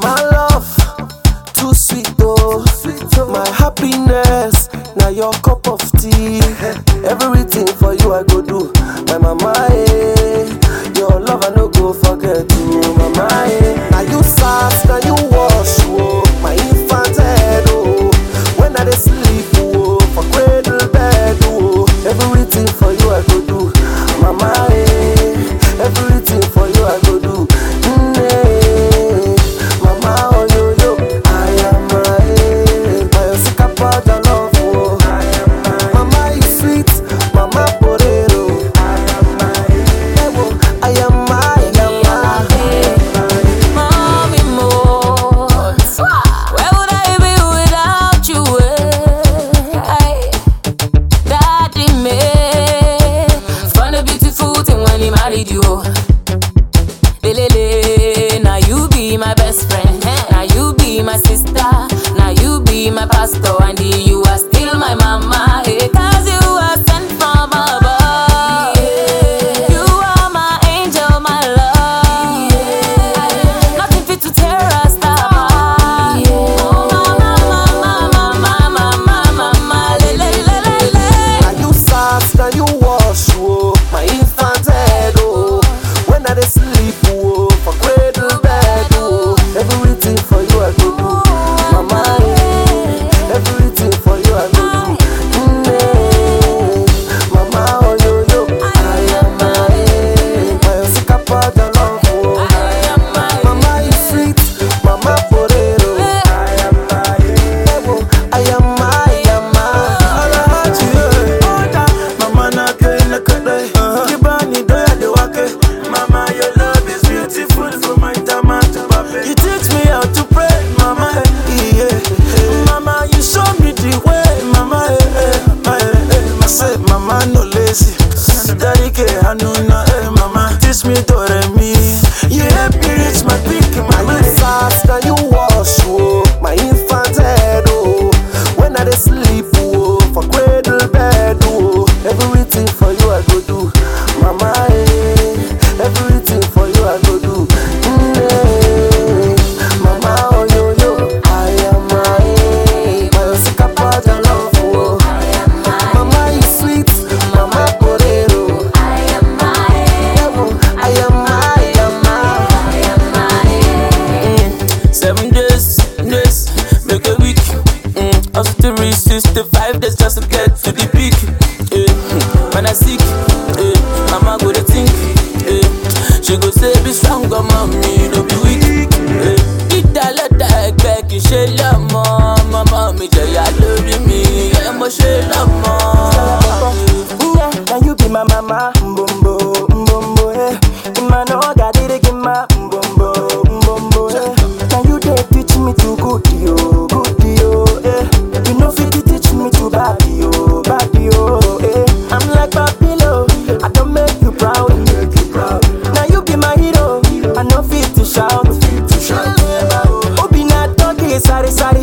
My love, too sweet though. My happiness, now your cup of tea. Everything for you I go do. My mama. Eh. Your love I no go forget you, mama, eh. Kanuna, eh, mama, teach me to remi. It's the five days just to get to the peak. Eh. When I seek, eh. mama go to think. Eh. She go say, be strong, mommy. I don't make you proud. Now you be my hero. I know fit to shout. Obi sorry, sorry.